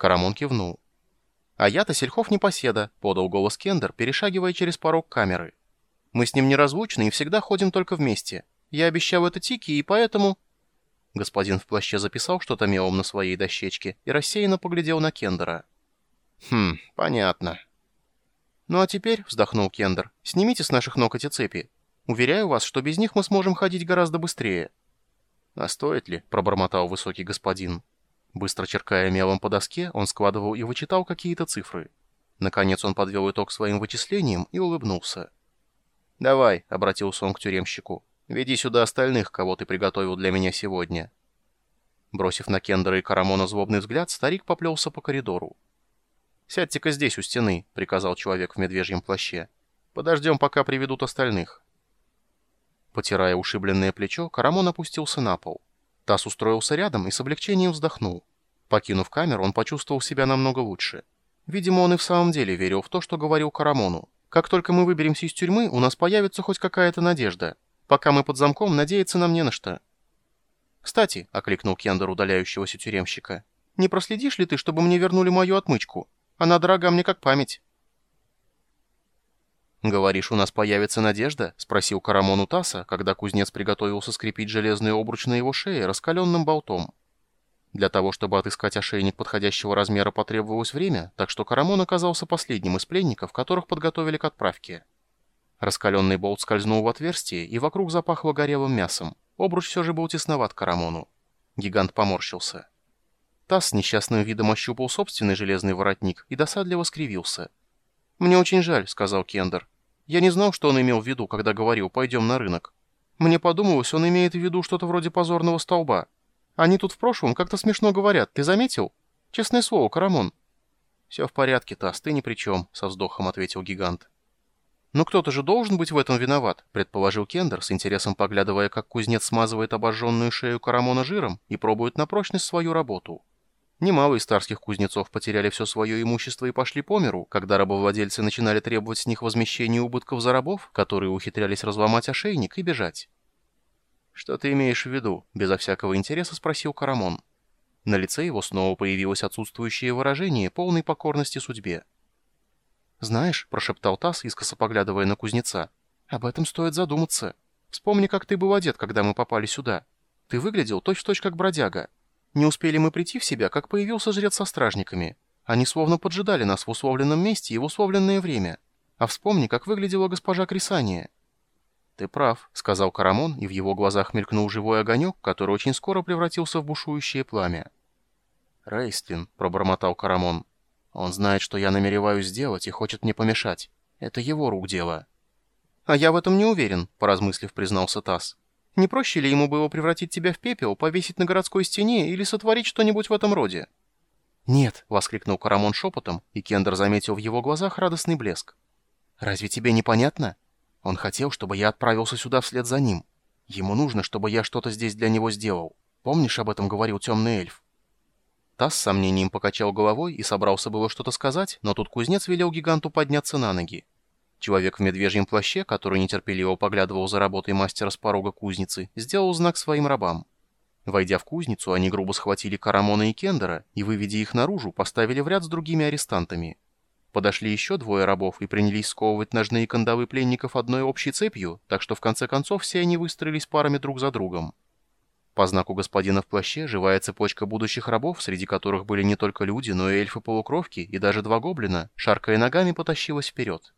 Карамон кивнул. «А я-то сельхов непоседа», — подал голос Кендер, перешагивая через порог камеры. «Мы с ним неразлучны и всегда ходим только вместе. Я обещал это Тики, и поэтому...» Господин в плаще записал что-то мелом на своей дощечке и рассеянно поглядел на Кендера. «Хм, понятно». «Ну а теперь», — вздохнул Кендер, — «снимите с наших ног эти цепи. Уверяю вас, что без них мы сможем ходить гораздо быстрее». «А стоит ли?» — пробормотал высокий господин. Быстро черкая мелом по доске, он складывал и вычитал какие-то цифры. Наконец он подвел итог своим вычислениям и улыбнулся. «Давай», — обратился он к тюремщику, — «веди сюда остальных, кого ты приготовил для меня сегодня». Бросив на Кендера и Карамона злобный взгляд, старик поплелся по коридору. «Сядьте-ка здесь, у стены», — приказал человек в медвежьем плаще. «Подождем, пока приведут остальных». Потирая ушибленное плечо, Карамон опустился на пол. Тасс устроился рядом и с облегчением вздохнул. Покинув камеру, он почувствовал себя намного лучше. Видимо, он и в самом деле верил в то, что говорил Карамону. «Как только мы выберемся из тюрьмы, у нас появится хоть какая-то надежда. Пока мы под замком, надеяться нам не на что». «Кстати», — окликнул Кендер удаляющегося тюремщика, «не проследишь ли ты, чтобы мне вернули мою отмычку? Она дорога мне как память». «Говоришь, у нас появится надежда?» — спросил Карамон у Таса, когда кузнец приготовился скрепить железный обруч на его шее раскаленным болтом. Для того, чтобы отыскать ошейник подходящего размера, потребовалось время, так что Карамон оказался последним из пленников, которых подготовили к отправке. Раскаленный болт скользнул в отверстие, и вокруг запахло горелым мясом. Обруч все же был тесноват Карамону. Гигант поморщился. Тасс с несчастным видом ощупал собственный железный воротник и досадливо скривился. «Мне очень жаль», — сказал Кендер. «Я не знал, что он имел в виду, когда говорил «пойдем на рынок». Мне подумалось, он имеет в виду что-то вроде позорного столба. Они тут в прошлом как-то смешно говорят, ты заметил? Честное слово, Карамон». «Все в порядке, Тасс, ты ни при чем», — со вздохом ответил гигант. «Но кто-то же должен быть в этом виноват», — предположил Кендер, с интересом поглядывая, как кузнец смазывает обожженную шею Карамона жиром и пробует на прочность свою работу. Немало из старских кузнецов потеряли все свое имущество и пошли по миру, когда рабовладельцы начинали требовать с них возмещения убытков за рабов, которые ухитрялись разломать ошейник и бежать. «Что ты имеешь в виду?» — безо всякого интереса спросил Карамон. На лице его снова появилось отсутствующее выражение полной покорности судьбе. «Знаешь», — прошептал Тасс, искоса поглядывая на кузнеца, — «об этом стоит задуматься. Вспомни, как ты был одет, когда мы попали сюда. Ты выглядел точь-в-точь -точь как бродяга». Не успели мы прийти в себя, как появился жрец со стражниками. Они словно поджидали нас в условленном месте и в условленное время. А вспомни, как выглядела госпожа Крисания». «Ты прав», — сказал Карамон, и в его глазах мелькнул живой огонек, который очень скоро превратился в бушующее пламя. «Рейстлин», — пробормотал Карамон. «Он знает, что я намереваюсь сделать и хочет мне помешать. Это его рук дело». «А я в этом не уверен», — поразмыслив, признался Тасс. Не проще ли ему было превратить тебя в пепел, повесить на городской стене или сотворить что-нибудь в этом роде?» «Нет», — воскликнул Карамон шепотом, и Кендер заметил в его глазах радостный блеск. «Разве тебе непонятно? Он хотел, чтобы я отправился сюда вслед за ним. Ему нужно, чтобы я что-то здесь для него сделал. Помнишь, об этом говорил темный эльф?» Тасс с сомнением покачал головой и собрался было что-то сказать, но тут кузнец велел гиганту подняться на ноги. Человек в медвежьем плаще, который нетерпеливо поглядывал за работой мастера с порога кузницы, сделал знак своим рабам. Войдя в кузницу, они грубо схватили Карамона и Кендера и, выведя их наружу, поставили в ряд с другими арестантами. Подошли еще двое рабов и принялись сковывать ножные кандалы пленников одной общей цепью, так что в конце концов все они выстроились парами друг за другом. По знаку господина в плаще живая цепочка будущих рабов, среди которых были не только люди, но и эльфы-полукровки и даже два гоблина, шаркая ногами потащилась вперед.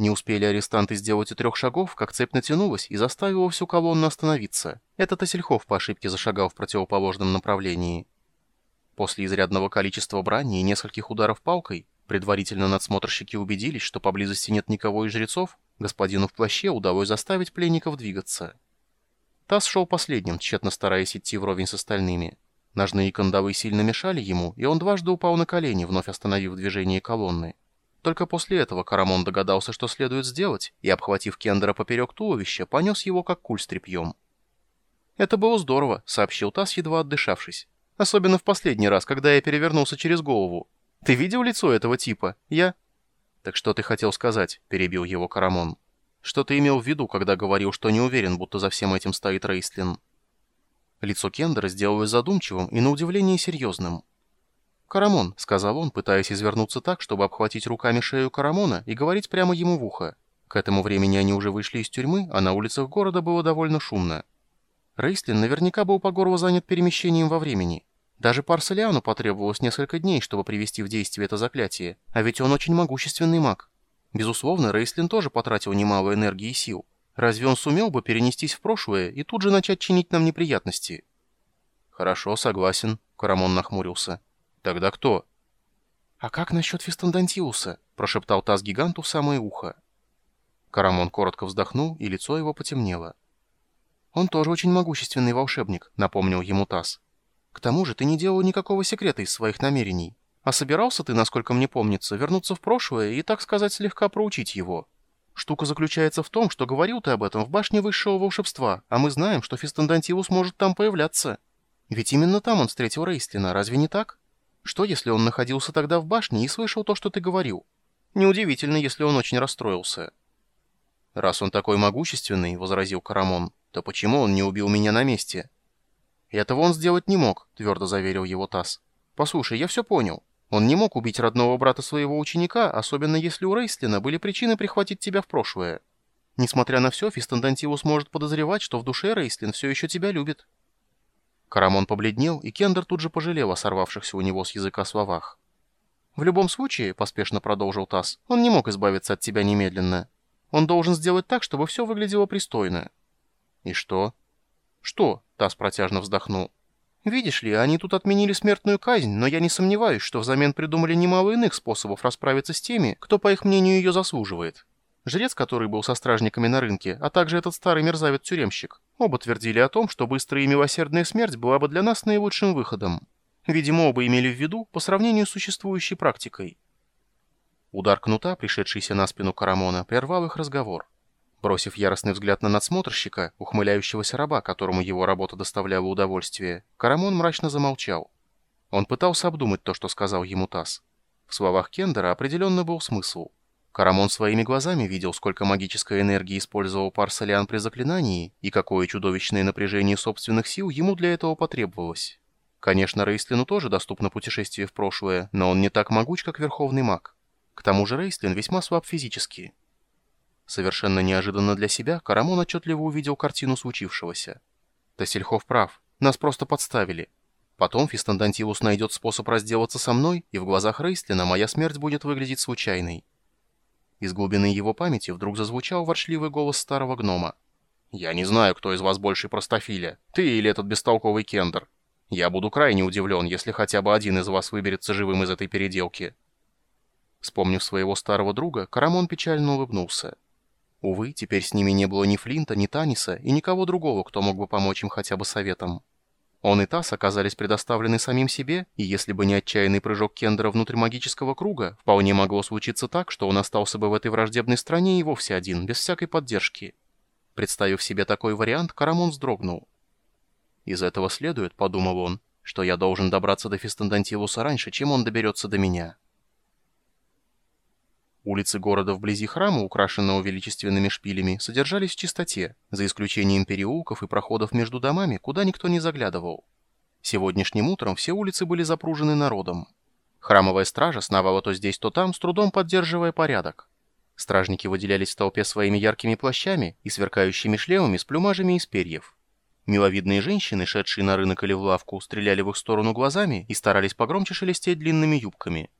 Не успели арестанты сделать и трех шагов, как цепь натянулась и заставила всю колонну остановиться. Этот Осельхов по ошибке зашагал в противоположном направлении. После изрядного количества брани и нескольких ударов палкой, предварительно надсмотрщики убедились, что поблизости нет никого из жрецов, господину в плаще удалось заставить пленников двигаться. Тасс шел последним, тщетно стараясь идти вровень с остальными. Ножные кандалы сильно мешали ему, и он дважды упал на колени, вновь остановив движение колонны. Только после этого Карамон догадался, что следует сделать, и, обхватив Кендера поперек туловища, понес его как куль с тряпьем. «Это было здорово», — сообщил Тасс, едва отдышавшись. «Особенно в последний раз, когда я перевернулся через голову. Ты видел лицо этого типа? Я...» «Так что ты хотел сказать?» — перебил его Карамон. «Что ты имел в виду, когда говорил, что не уверен, будто за всем этим стоит Рейстлин?» Лицо Кендера сделалось задумчивым и, на удивление, серьезным. «Карамон», — сказал он, пытаясь извернуться так, чтобы обхватить руками шею Карамона и говорить прямо ему в ухо. К этому времени они уже вышли из тюрьмы, а на улицах города было довольно шумно. Рейслин наверняка был по горло занят перемещением во времени. Даже Парселиану потребовалось несколько дней, чтобы привести в действие это заклятие, а ведь он очень могущественный маг. Безусловно, Рейслин тоже потратил немало энергии и сил. Разве он сумел бы перенестись в прошлое и тут же начать чинить нам неприятности? «Хорошо, согласен», — Карамон нахмурился. «Тогда кто?» «А как насчет Фистандантиуса?» — прошептал Таз гиганту в самое ухо. Карамон коротко вздохнул, и лицо его потемнело. «Он тоже очень могущественный волшебник», — напомнил ему Тасс. «К тому же ты не делал никакого секрета из своих намерений. А собирался ты, насколько мне помнится, вернуться в прошлое и, так сказать, слегка проучить его. Штука заключается в том, что говорил ты об этом в башне высшего волшебства, а мы знаем, что Фистандантивус может там появляться. Ведь именно там он встретил Рейстлина, разве не так? Что, если он находился тогда в башне и слышал то, что ты говорил? Неудивительно, если он очень расстроился». «Раз он такой могущественный», — возразил Карамон, — «то почему он не убил меня на месте?» «Этого он сделать не мог», — твердо заверил его Тасс. «Послушай, я все понял. Он не мог убить родного брата своего ученика, особенно если у Рейслина были причины прихватить тебя в прошлое. Несмотря на все, Фистандантивус может подозревать, что в душе Рейслин все еще тебя любит». Карамон побледнел, и Кендер тут же пожалел о сорвавшихся у него с языка словах. «В любом случае», — поспешно продолжил Тасс, — «он не мог избавиться от тебя немедленно». Он должен сделать так, чтобы все выглядело пристойно». «И что?» «Что?» — Тасс протяжно вздохнул. «Видишь ли, они тут отменили смертную казнь, но я не сомневаюсь, что взамен придумали немало иных способов расправиться с теми, кто, по их мнению, ее заслуживает. Жрец, который был со стражниками на рынке, а также этот старый мерзавец-тюремщик, оба твердили о том, что быстрая и милосердная смерть была бы для нас наилучшим выходом. Видимо, оба имели в виду по сравнению с существующей практикой. Удар кнута, пришедшийся на спину Карамона, прервал их разговор. Бросив яростный взгляд на надсмотрщика, ухмыляющегося раба, которому его работа доставляла удовольствие, Карамон мрачно замолчал. Он пытался обдумать то, что сказал ему Тасс. В словах Кендера определенно был смысл. Карамон своими глазами видел, сколько магической энергии использовал Парсалиан при заклинании и какое чудовищное напряжение собственных сил ему для этого потребовалось. Конечно, Рейслину тоже доступно путешествие в прошлое, но он не так могуч, как Верховный Маг. К тому же Рейстлин весьма слаб физически. Совершенно неожиданно для себя Карамон отчетливо увидел картину случившегося. Тассельхов прав, нас просто подставили. Потом Фистандантилус найдет способ разделаться со мной, и в глазах Рейстлина моя смерть будет выглядеть случайной. Из глубины его памяти вдруг зазвучал ворчливый голос старого гнома. «Я не знаю, кто из вас больше простофиля, ты или этот бестолковый кендер. Я буду крайне удивлен, если хотя бы один из вас выберется живым из этой переделки». Вспомнив своего старого друга, Карамон печально улыбнулся. Увы, теперь с ними не было ни Флинта, ни Таниса и никого другого, кто мог бы помочь им хотя бы советом. Он и Тасс оказались предоставлены самим себе, и если бы не отчаянный прыжок Кендера внутрь магического круга, вполне могло случиться так, что он остался бы в этой враждебной стране и вовсе один, без всякой поддержки. Представив себе такой вариант, Карамон вздрогнул. «Из этого следует, — подумал он, — что я должен добраться до Фистандантилуса раньше, чем он доберется до меня». Улицы города вблизи храма, украшенного величественными шпилями, содержались в чистоте, за исключением переулков и проходов между домами, куда никто не заглядывал. Сегодняшним утром все улицы были запружены народом. Храмовая стража сновала то здесь, то там, с трудом поддерживая порядок. Стражники выделялись в толпе своими яркими плащами и сверкающими шлемами с плюмажами из перьев. Миловидные женщины, шедшие на рынок или в лавку, стреляли в их сторону глазами и старались погромче шелестеть длинными юбками –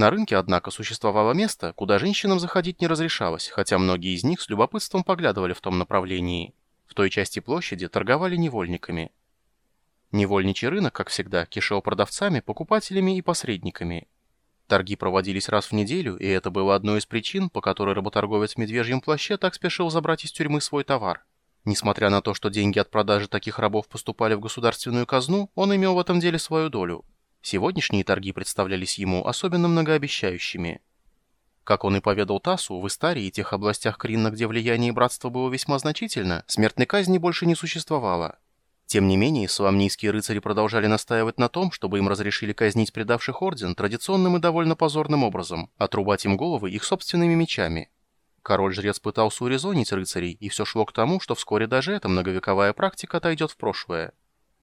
на рынке, однако, существовало место, куда женщинам заходить не разрешалось, хотя многие из них с любопытством поглядывали в том направлении. В той части площади торговали невольниками. Невольничий рынок, как всегда, кишел продавцами, покупателями и посредниками. Торги проводились раз в неделю, и это было одной из причин, по которой работорговец в медвежьем плаще так спешил забрать из тюрьмы свой товар. Несмотря на то, что деньги от продажи таких рабов поступали в государственную казну, он имел в этом деле свою долю – Сегодняшние торги представлялись ему особенно многообещающими. Как он и поведал Тасу, в Истарии и тех областях Кринна, где влияние братства было весьма значительно, смертной казни больше не существовало. Тем не менее, соломнийские рыцари продолжали настаивать на том, чтобы им разрешили казнить предавших орден традиционным и довольно позорным образом, отрубать им головы их собственными мечами. Король-жрец пытался урезонить рыцарей, и все шло к тому, что вскоре даже эта многовековая практика отойдет в прошлое.